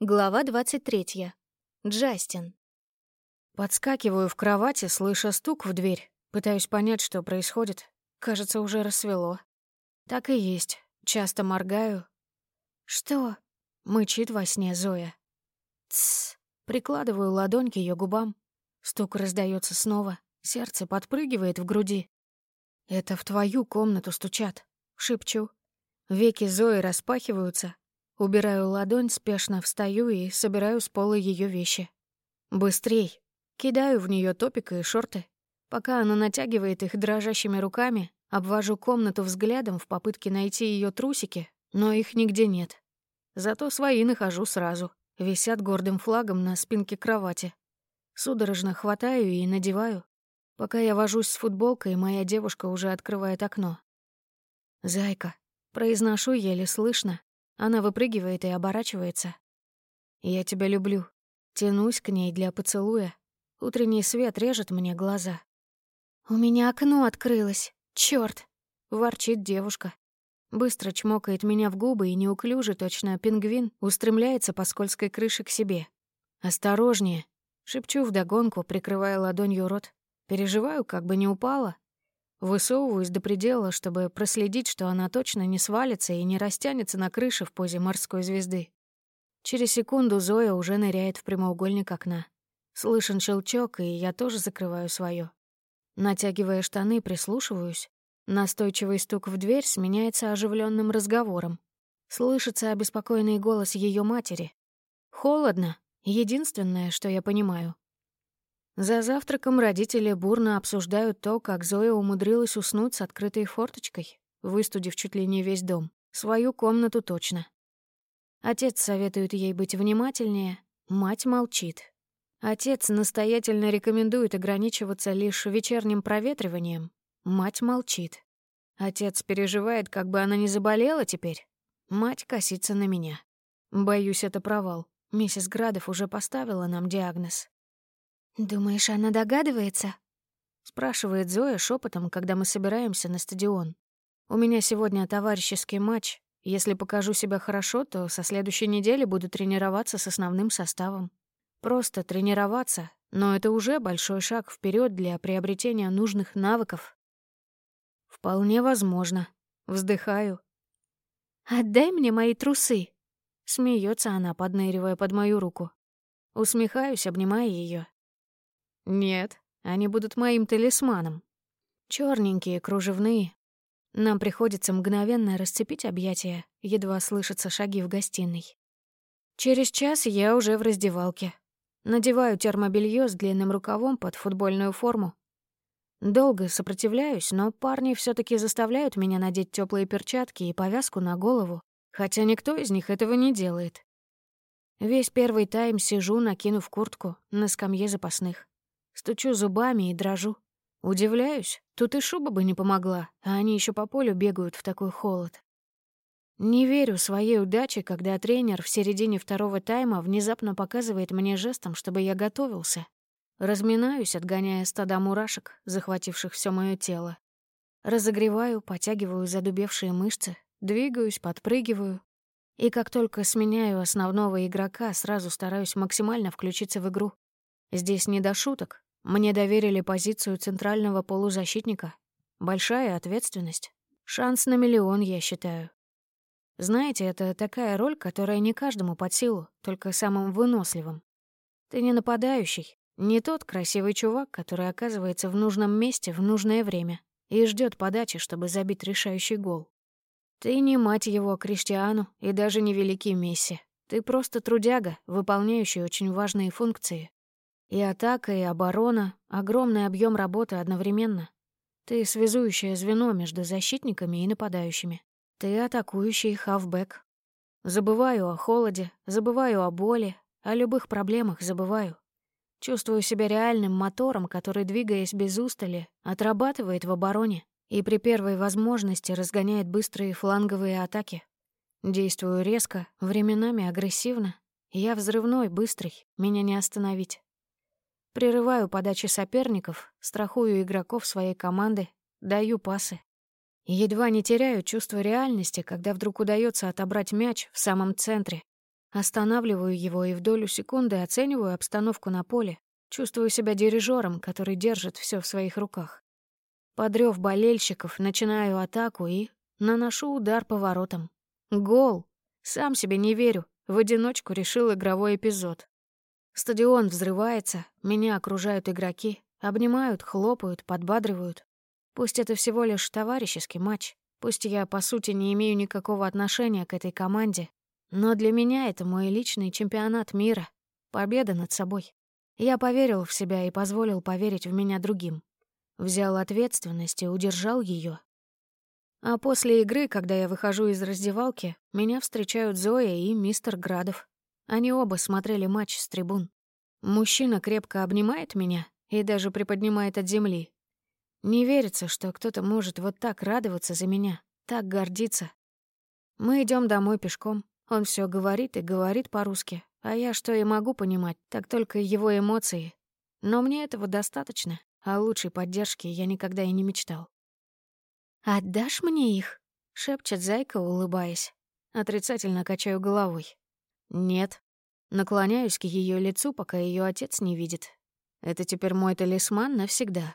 Глава 23. Джастин. Подскакиваю в кровати, слыша стук в дверь. Пытаюсь понять, что происходит. Кажется, уже рассвело. Так и есть. Часто моргаю. «Что?» — мычит во сне Зоя. «Тссс». Прикладываю ладонь к ее губам. Стук раздается снова. Сердце подпрыгивает в груди. «Это в твою комнату стучат», — шепчу. Веки Зои распахиваются, Убираю ладонь, спешно встаю и собираю с пола ее вещи. Быстрей. Кидаю в нее топик и шорты. Пока она натягивает их дрожащими руками, обвожу комнату взглядом в попытке найти ее трусики, но их нигде нет. Зато свои нахожу сразу. Висят гордым флагом на спинке кровати. Судорожно хватаю и надеваю. Пока я вожусь с футболкой, моя девушка уже открывает окно. «Зайка», произношу еле слышно, она выпрыгивает и оборачивается. «Я тебя люблю». Тянусь к ней для поцелуя. Утренний свет режет мне глаза. «У меня окно открылось. Чёрт!» — ворчит девушка. Быстро чмокает меня в губы и неуклюже, точно пингвин, устремляется по скользкой крыше к себе. «Осторожнее!» — шепчу вдогонку, прикрывая ладонью рот. Переживаю, как бы не упала, Высовываюсь до предела, чтобы проследить, что она точно не свалится и не растянется на крыше в позе морской звезды. Через секунду Зоя уже ныряет в прямоугольник окна. Слышен щелчок, и я тоже закрываю свое. Натягивая штаны, прислушиваюсь. Настойчивый стук в дверь сменяется оживленным разговором. Слышится обеспокоенный голос ее матери. «Холодно. Единственное, что я понимаю. За завтраком родители бурно обсуждают то, как Зоя умудрилась уснуть с открытой форточкой, выстудив чуть ли не весь дом. Свою комнату точно. Отец советует ей быть внимательнее, мать молчит. Отец настоятельно рекомендует ограничиваться лишь вечерним проветриванием, мать молчит. Отец переживает, как бы она не заболела теперь. Мать косится на меня. Боюсь, это провал. Миссис Градов уже поставила нам диагноз. «Думаешь, она догадывается?» — спрашивает Зоя шепотом, когда мы собираемся на стадион. «У меня сегодня товарищеский матч. Если покажу себя хорошо, то со следующей недели буду тренироваться с основным составом. Просто тренироваться, но это уже большой шаг вперед для приобретения нужных навыков». «Вполне возможно». Вздыхаю. «Отдай мне мои трусы!» Смеется она, подныривая под мою руку. Усмехаюсь, обнимая ее. Нет, они будут моим талисманом. Черненькие, кружевные. Нам приходится мгновенно расцепить объятия, едва слышатся шаги в гостиной. Через час я уже в раздевалке. Надеваю термобелье с длинным рукавом под футбольную форму. Долго сопротивляюсь, но парни все таки заставляют меня надеть теплые перчатки и повязку на голову, хотя никто из них этого не делает. Весь первый тайм сижу, накинув куртку, на скамье запасных. Стучу зубами и дрожу. Удивляюсь, тут и шуба бы не помогла, а они еще по полю бегают в такой холод. Не верю своей удаче, когда тренер в середине второго тайма внезапно показывает мне жестом, чтобы я готовился. Разминаюсь, отгоняя стада мурашек, захвативших все мое тело. Разогреваю, потягиваю задубевшие мышцы, двигаюсь, подпрыгиваю. И как только сменяю основного игрока, сразу стараюсь максимально включиться в игру. Здесь не до шуток, мне доверили позицию центрального полузащитника. Большая ответственность. Шанс на миллион, я считаю. Знаете, это такая роль, которая не каждому под силу, только самым выносливым. Ты не нападающий, не тот красивый чувак, который оказывается в нужном месте в нужное время и ждет подачи, чтобы забить решающий гол. Ты не мать его Криштиану и даже не великий Месси. Ты просто трудяга, выполняющий очень важные функции. И атака, и оборона — огромный объем работы одновременно. Ты связующее звено между защитниками и нападающими. Ты атакующий хавбэк. Забываю о холоде, забываю о боли, о любых проблемах забываю. Чувствую себя реальным мотором, который, двигаясь без устали, отрабатывает в обороне и при первой возможности разгоняет быстрые фланговые атаки. Действую резко, временами агрессивно. Я взрывной, быстрый, меня не остановить. Прерываю подачи соперников, страхую игроков своей команды, даю пасы. Едва не теряю чувство реальности, когда вдруг удается отобрать мяч в самом центре. Останавливаю его и в долю секунды оцениваю обстановку на поле. Чувствую себя дирижером, который держит все в своих руках. Подрёв болельщиков, начинаю атаку и наношу удар по воротам. Гол! Сам себе не верю. В одиночку решил игровой эпизод. Стадион взрывается, меня окружают игроки, обнимают, хлопают, подбадривают. Пусть это всего лишь товарищеский матч, пусть я, по сути, не имею никакого отношения к этой команде, но для меня это мой личный чемпионат мира, победа над собой. Я поверил в себя и позволил поверить в меня другим. Взял ответственность и удержал ее. А после игры, когда я выхожу из раздевалки, меня встречают Зоя и мистер Градов. Они оба смотрели матч с трибун. Мужчина крепко обнимает меня и даже приподнимает от земли, не верится, что кто-то может вот так радоваться за меня, так гордиться. Мы идем домой пешком. Он все говорит и говорит по-русски, а я что и могу понимать, так только его эмоции. Но мне этого достаточно, а лучшей поддержки я никогда и не мечтал. «Отдашь мне их?» — шепчет зайка, улыбаясь. Отрицательно качаю головой. «Нет». Наклоняюсь к ее лицу, пока ее отец не видит. Это теперь мой талисман навсегда.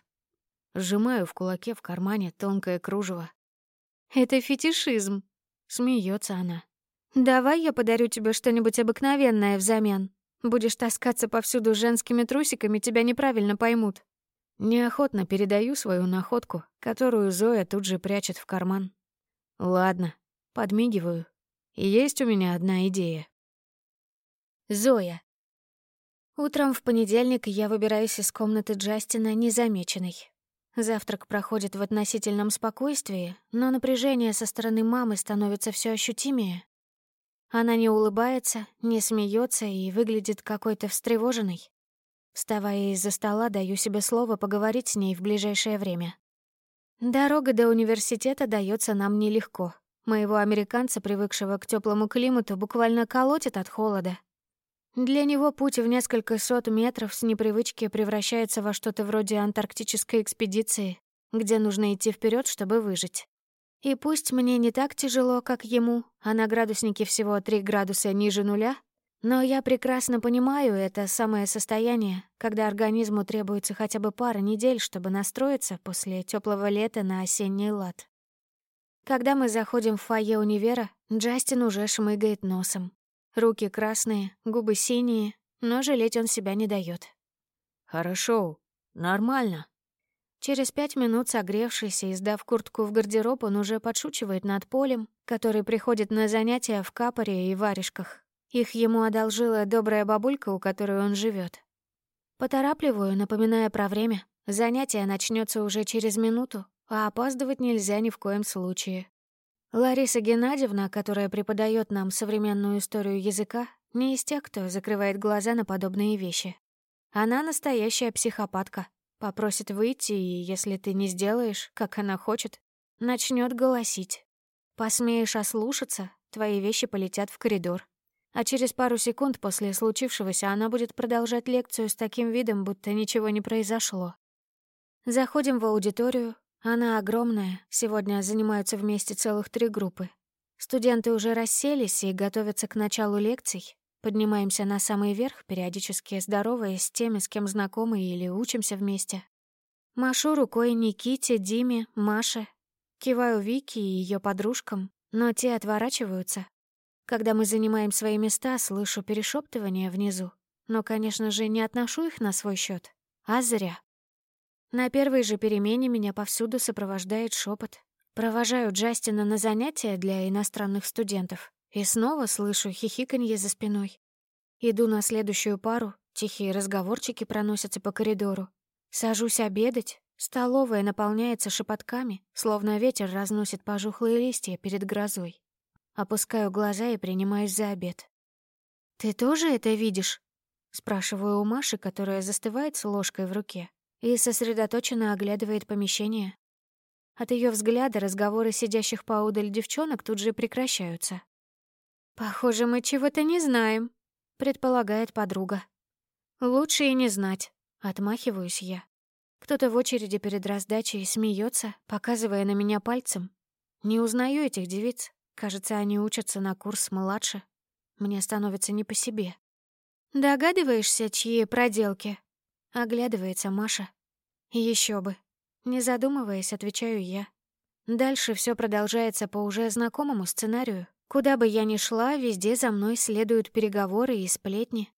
Сжимаю в кулаке в кармане тонкое кружево. «Это фетишизм», — смеется она. «Давай я подарю тебе что-нибудь обыкновенное взамен. Будешь таскаться повсюду женскими трусиками, тебя неправильно поймут». Неохотно передаю свою находку, которую Зоя тут же прячет в карман. Ладно, подмигиваю. Есть у меня одна идея. Зоя. Утром в понедельник я выбираюсь из комнаты Джастина незамеченной. Завтрак проходит в относительном спокойствии, но напряжение со стороны мамы становится все ощутимее. Она не улыбается, не смеется и выглядит какой-то встревоженной. Вставая из-за стола, даю себе слово поговорить с ней в ближайшее время. Дорога до университета дается нам нелегко. Моего американца, привыкшего к теплому климату, буквально колотит от холода. Для него путь в несколько сот метров с непривычки превращается во что-то вроде антарктической экспедиции, где нужно идти вперед, чтобы выжить. И пусть мне не так тяжело, как ему, а на градуснике всего 3 градуса ниже нуля, но я прекрасно понимаю это самое состояние, когда организму требуется хотя бы пара недель, чтобы настроиться после теплого лета на осенний лад. Когда мы заходим в фойе универа, Джастин уже шмыгает носом. Руки красные, губы синие, но жалеть он себя не дает. «Хорошо, нормально». Через пять минут, согревшись и сдав куртку в гардероб, он уже подшучивает над полем, который приходит на занятия в капоре и варежках. Их ему одолжила добрая бабулька, у которой он живет. Поторапливаю, напоминая про время. Занятие начнется уже через минуту, а опаздывать нельзя ни в коем случае. Лариса Геннадьевна, которая преподает нам современную историю языка, не из тех, кто закрывает глаза на подобные вещи. Она настоящая психопатка. Попросит выйти, и если ты не сделаешь, как она хочет, начнет голосить. Посмеешь ослушаться, твои вещи полетят в коридор. А через пару секунд после случившегося она будет продолжать лекцию с таким видом, будто ничего не произошло. Заходим в аудиторию, она огромная, сегодня занимаются вместе целых три группы. Студенты уже расселись и готовятся к началу лекций. Поднимаемся на самый верх, периодически здороваясь с теми, с кем знакомы или учимся вместе. Машу рукой Никите, Диме, Маше. Киваю Вики и ее подружкам, но те отворачиваются. Когда мы занимаем свои места, слышу перешептывания внизу. Но, конечно же, не отношу их на свой счет, а зря. На первой же перемене меня повсюду сопровождает шепот. Провожаю Джастина на занятия для иностранных студентов и снова слышу хихиканье за спиной. Иду на следующую пару, тихие разговорчики проносятся по коридору. Сажусь обедать, столовая наполняется шепотками, словно ветер разносит пожухлые листья перед грозой. Опускаю глаза и принимаюсь за обед. «Ты тоже это видишь?» — спрашиваю у Маши, которая застывает с ложкой в руке и сосредоточенно оглядывает помещение. От ее взгляда разговоры сидящих поодаль девчонок тут же прекращаются. «Похоже, мы чего-то не знаем», — предполагает подруга. «Лучше и не знать», — отмахиваюсь я. Кто-то в очереди перед раздачей смеется, показывая на меня пальцем. Не узнаю этих девиц. Кажется, они учатся на курс младше. Мне становится не по себе. «Догадываешься, чьи проделки?» Оглядывается Маша. Еще бы. Не задумываясь, отвечаю я. Дальше все продолжается по уже знакомому сценарию. Куда бы я ни шла, везде за мной следуют переговоры и сплетни.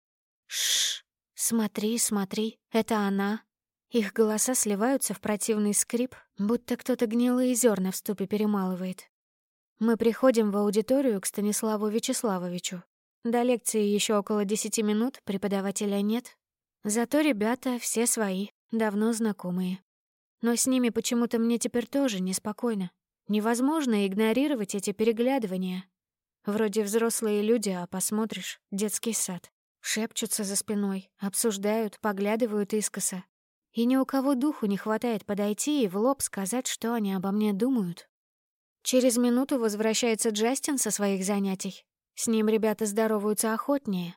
Шш, смотри, смотри, это она. Их голоса сливаются в противный скрип, будто кто-то гнилые зерна в ступе перемалывает. Мы приходим в аудиторию к Станиславу Вячеславовичу. До лекции еще около десяти минут, преподавателя нет. Зато ребята все свои, давно знакомые. Но с ними почему-то мне теперь тоже неспокойно. Невозможно игнорировать эти переглядывания. Вроде взрослые люди, а посмотришь — детский сад. Шепчутся за спиной, обсуждают, поглядывают искоса. И ни у кого духу не хватает подойти и в лоб сказать, что они обо мне думают. Через минуту возвращается Джастин со своих занятий. С ним ребята здороваются охотнее.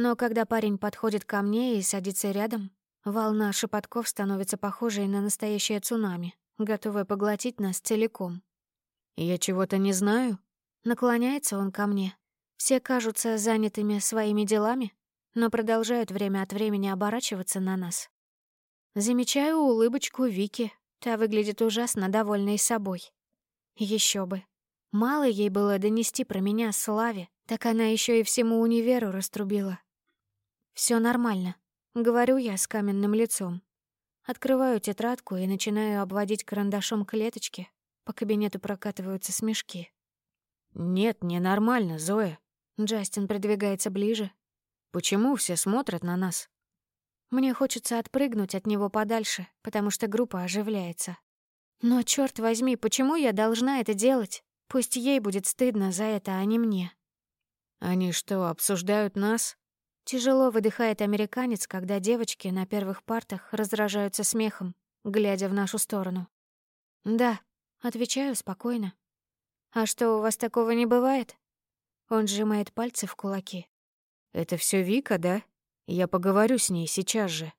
Но когда парень подходит ко мне и садится рядом, волна шепотков становится похожей на настоящее цунами, готовая поглотить нас целиком. «Я чего-то не знаю?» Наклоняется он ко мне. Все кажутся занятыми своими делами, но продолжают время от времени оборачиваться на нас. Замечаю улыбочку Вики. Та выглядит ужасно довольной собой. Еще бы. Мало ей было донести про меня Славе, так она еще и всему универу раструбила. Все нормально», — говорю я с каменным лицом. Открываю тетрадку и начинаю обводить карандашом клеточки. По кабинету прокатываются смешки. «Нет, ненормально, Зоя». Джастин придвигается ближе. «Почему все смотрят на нас?» Мне хочется отпрыгнуть от него подальше, потому что группа оживляется. Но, черт возьми, почему я должна это делать? Пусть ей будет стыдно за это, а не мне. «Они что, обсуждают нас?» Тяжело выдыхает американец, когда девочки на первых партах раздражаются смехом, глядя в нашу сторону. «Да», — отвечаю спокойно. «А что, у вас такого не бывает?» Он сжимает пальцы в кулаки. «Это все Вика, да? Я поговорю с ней сейчас же».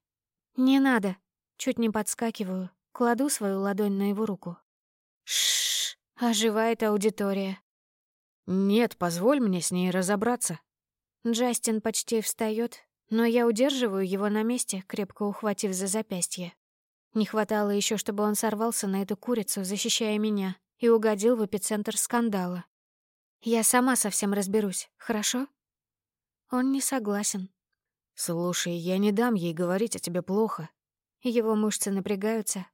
«Не надо». Чуть не подскакиваю, кладу свою ладонь на его руку. Шш, оживает аудитория. «Нет, позволь мне с ней разобраться». Джастин почти встает, но я удерживаю его на месте, крепко ухватив за запястье. Не хватало еще, чтобы он сорвался на эту курицу, защищая меня, и угодил в эпицентр скандала. Я сама совсем разберусь, хорошо? Он не согласен. «Слушай, я не дам ей говорить о тебе плохо». Его мышцы напрягаются.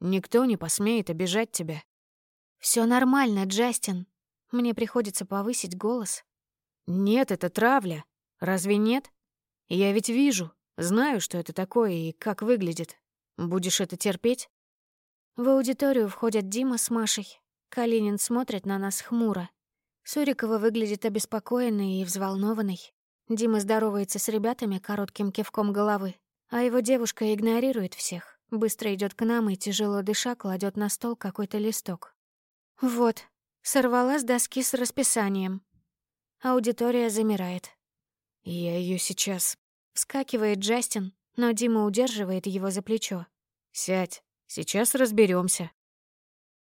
«Никто не посмеет обижать тебя». Все нормально, Джастин». Мне приходится повысить голос, «Нет, это травля. Разве нет? Я ведь вижу, знаю, что это такое и как выглядит. Будешь это терпеть?» В аудиторию входят Дима с Машей. Калинин смотрит на нас хмуро. Сурикова выглядит обеспокоенной и взволнованной. Дима здоровается с ребятами коротким кивком головы, а его девушка игнорирует всех. Быстро идет к нам и, тяжело дыша, кладет на стол какой-то листок. Вот, сорвала с доски с расписанием. Аудитория замирает. «Я ее сейчас...» Вскакивает Джастин, но Дима удерживает его за плечо. «Сядь, сейчас разберемся.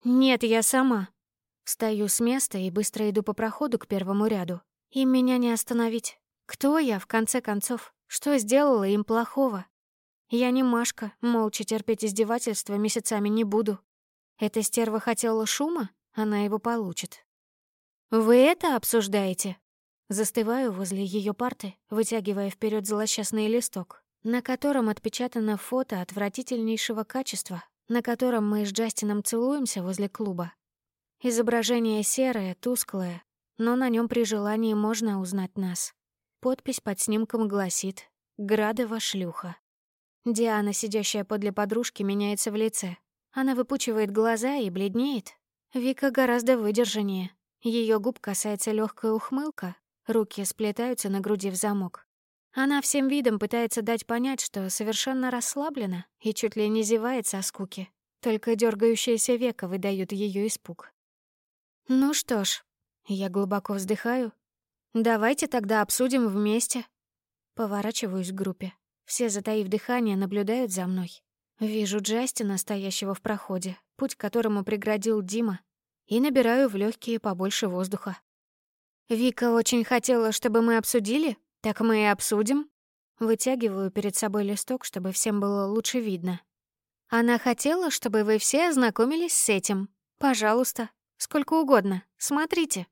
«Нет, я сама». Встаю с места и быстро иду по проходу к первому ряду. Им меня не остановить. Кто я, в конце концов? Что сделала им плохого? Я не Машка, молча терпеть издевательства месяцами не буду. Эта стерва хотела шума, она его получит. «Вы это обсуждаете?» Застываю возле ее парты, вытягивая вперед злосчастный листок, на котором отпечатано фото отвратительнейшего качества, на котором мы с Джастином целуемся возле клуба. Изображение серое, тусклое, но на нем при желании можно узнать нас. Подпись под снимком гласит «Градова шлюха». Диана, сидящая подле подружки, меняется в лице. Она выпучивает глаза и бледнеет. Вика гораздо выдержаннее, ее губ касается легкая ухмылка, руки сплетаются на груди в замок. Она всем видом пытается дать понять, что совершенно расслаблена и чуть ли не зевает со скуки. Только дергающиеся века выдают ее испуг. «Ну что ж», — я глубоко вздыхаю, «давайте тогда обсудим вместе». Поворачиваюсь к группе. Все, затаив дыхание, наблюдают за мной. Вижу Джастина, стоящего в проходе, путь к которому преградил Дима, и набираю в легкие побольше воздуха. Вика очень хотела, чтобы мы обсудили, так мы и обсудим. Вытягиваю перед собой листок, чтобы всем было лучше видно. Она хотела, чтобы вы все ознакомились с этим. Пожалуйста, сколько угодно, смотрите.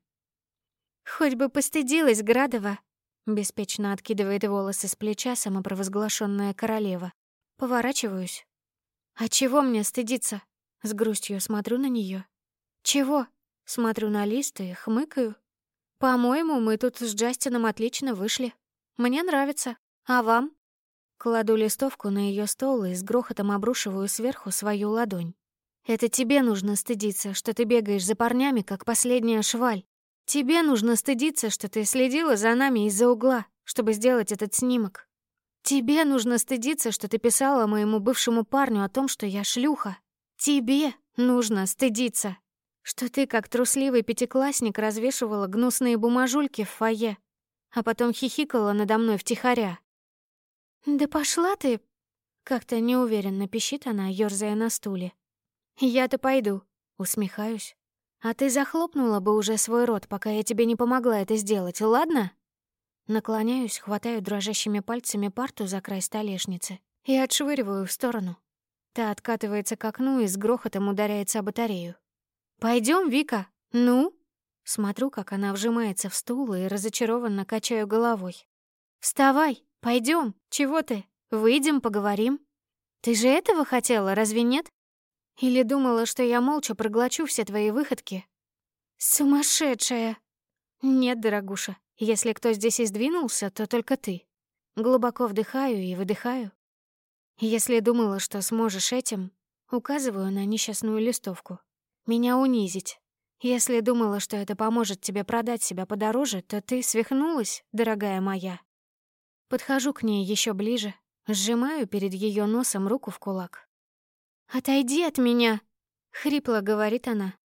Хоть бы постыдилась Градова, беспечно откидывает волосы с плеча самопровозглашенная королева. Поворачиваюсь. А чего мне стыдиться? С грустью смотрю на нее. Чего? Смотрю на лист и хмыкаю. По-моему, мы тут с Джастином отлично вышли. Мне нравится. А вам? Кладу листовку на ее стол и с грохотом обрушиваю сверху свою ладонь. Это тебе нужно стыдиться, что ты бегаешь за парнями, как последняя шваль. Тебе нужно стыдиться, что ты следила за нами из-за угла, чтобы сделать этот снимок. Тебе нужно стыдиться, что ты писала моему бывшему парню о том, что я шлюха. Тебе нужно стыдиться, что ты, как трусливый пятиклассник, развешивала гнусные бумажульки в фойе, а потом хихикала надо мной втихаря. «Да пошла ты!» Как-то неуверенно пищит она, ёрзая на стуле. «Я-то пойду», — усмехаюсь. «А ты захлопнула бы уже свой рот, пока я тебе не помогла это сделать, ладно?» Наклоняюсь, хватаю дрожащими пальцами парту за край столешницы и отшвыриваю в сторону. Та откатывается к окну и с грохотом ударяется о батарею. Пойдем, Вика, ну?» Смотрю, как она вжимается в стул и разочарованно качаю головой. «Вставай, пойдем. чего ты? Выйдем, поговорим. Ты же этого хотела, разве нет? Или думала, что я молча проглочу все твои выходки?» «Сумасшедшая!» «Нет, дорогуша, если кто здесь и сдвинулся, то только ты. Глубоко вдыхаю и выдыхаю. Если думала, что сможешь этим, указываю на несчастную листовку. Меня унизить. Если думала, что это поможет тебе продать себя подороже, то ты свихнулась, дорогая моя. Подхожу к ней еще ближе, сжимаю перед ее носом руку в кулак. «Отойди от меня!» — хрипло говорит она.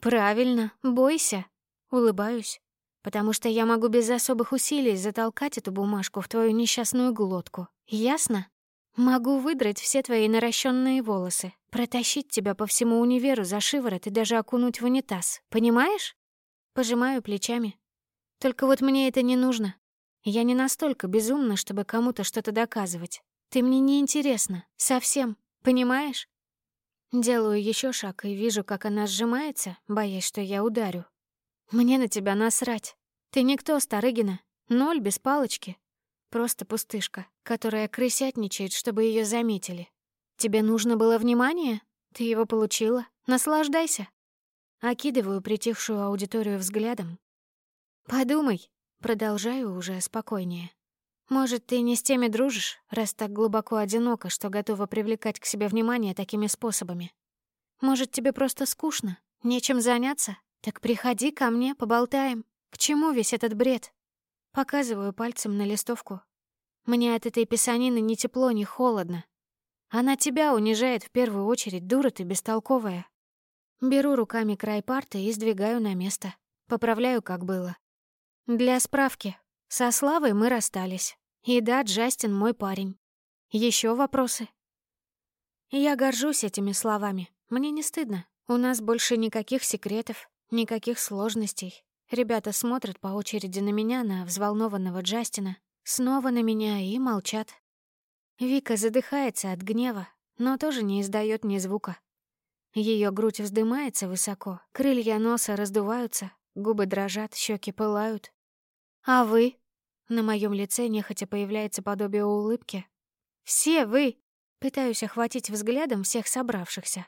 «Правильно, бойся!» — улыбаюсь потому что я могу без особых усилий затолкать эту бумажку в твою несчастную глотку. Ясно? Могу выдрать все твои наращенные волосы, протащить тебя по всему универу за шиворот и даже окунуть в унитаз. Понимаешь? Пожимаю плечами. Только вот мне это не нужно. Я не настолько безумна, чтобы кому-то что-то доказывать. Ты мне не интересна. Совсем. Понимаешь? Делаю еще шаг и вижу, как она сжимается, боясь, что я ударю. Мне на тебя насрать. Ты никто, Старыгина. Ноль без палочки. Просто пустышка, которая крысятничает, чтобы ее заметили. Тебе нужно было внимание? Ты его получила. Наслаждайся. Окидываю притихшую аудиторию взглядом. Подумай. Продолжаю уже спокойнее. Может, ты не с теми дружишь, раз так глубоко одиноко, что готова привлекать к себе внимание такими способами? Может, тебе просто скучно, нечем заняться, «Так приходи ко мне, поболтаем. К чему весь этот бред?» Показываю пальцем на листовку. Мне от этой писанины ни тепло, ни холодно. Она тебя унижает в первую очередь, дура ты бестолковая. Беру руками край парты и сдвигаю на место. Поправляю, как было. Для справки. Со Славой мы расстались. И да, Джастин мой парень. Еще вопросы? Я горжусь этими словами. Мне не стыдно. У нас больше никаких секретов. Никаких сложностей. Ребята смотрят по очереди на меня, на взволнованного Джастина, снова на меня и молчат. Вика задыхается от гнева, но тоже не издает ни звука. Ее грудь вздымается высоко, крылья носа раздуваются, губы дрожат, щеки пылают. «А вы?» На моем лице нехотя появляется подобие улыбки. «Все вы!» Пытаюсь охватить взглядом всех собравшихся.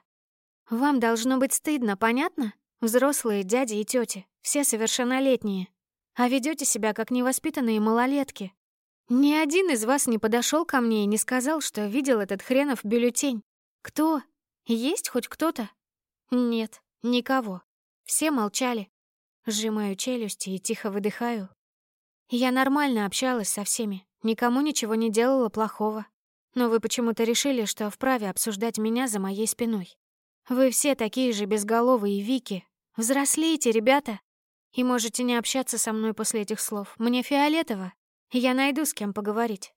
«Вам должно быть стыдно, понятно?» Взрослые дяди и тети, все совершеннолетние. А ведете себя как невоспитанные малолетки. Ни один из вас не подошел ко мне и не сказал, что видел этот хренов бюллетень. Кто? Есть хоть кто-то? Нет, никого. Все молчали. Сжимаю челюсти и тихо выдыхаю. Я нормально общалась со всеми, никому ничего не делала плохого. Но вы почему-то решили, что вправе обсуждать меня за моей спиной. Вы все такие же безголовые Вики, Взрослейте, ребята. И можете не общаться со мной после этих слов. Мне фиолетово. Я найду с кем поговорить.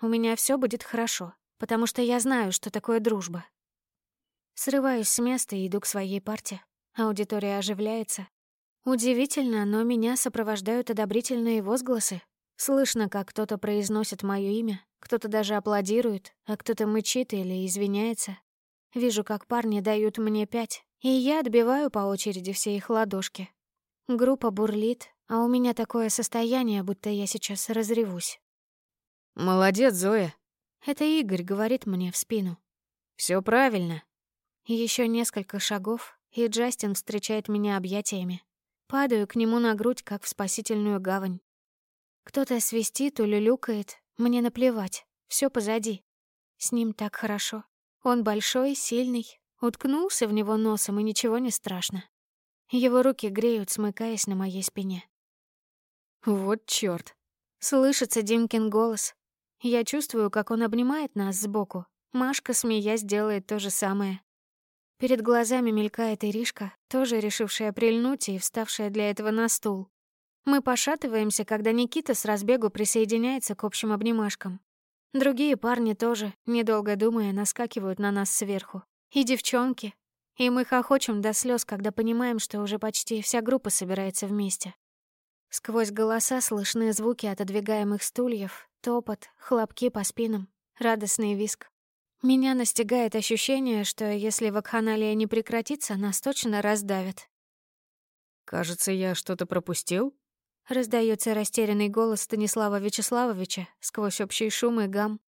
У меня все будет хорошо, потому что я знаю, что такое дружба. Срываюсь с места и иду к своей парте. Аудитория оживляется. Удивительно, но меня сопровождают одобрительные возгласы. Слышно, как кто-то произносит мое имя, кто-то даже аплодирует, а кто-то мычит или извиняется. Вижу, как парни дают мне пять, и я отбиваю по очереди все их ладошки. Группа бурлит, а у меня такое состояние, будто я сейчас разревусь. «Молодец, Зоя!» Это Игорь говорит мне в спину. Все правильно». Еще несколько шагов, и Джастин встречает меня объятиями. Падаю к нему на грудь, как в спасительную гавань. Кто-то свистит, улюлюкает. Мне наплевать. Все позади. С ним так хорошо. Он большой, сильный. Уткнулся в него носом, и ничего не страшно. Его руки греют, смыкаясь на моей спине. Вот чёрт. Слышится Димкин голос. Я чувствую, как он обнимает нас сбоку. Машка, смеясь, делает то же самое. Перед глазами мелькает Иришка, тоже решившая прильнуть и вставшая для этого на стул. Мы пошатываемся, когда Никита с разбегу присоединяется к общим обнимашкам. Другие парни тоже, недолго думая, наскакивают на нас сверху. И девчонки. И мы хохочем до слез, когда понимаем, что уже почти вся группа собирается вместе. Сквозь голоса слышны звуки отодвигаемых стульев, топот, хлопки по спинам, радостный виск. Меня настигает ощущение, что если вакханалия не прекратится, нас точно раздавят. «Кажется, я что-то пропустил?» Раздается растерянный голос Станислава Вячеславовича сквозь общий шум и гам.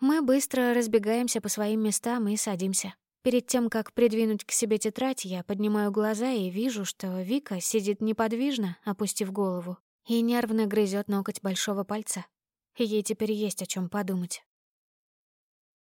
Мы быстро разбегаемся по своим местам и садимся. Перед тем, как придвинуть к себе тетрадь, я поднимаю глаза и вижу, что Вика сидит неподвижно, опустив голову, и нервно грызет ноготь большого пальца. Ей теперь есть о чем подумать.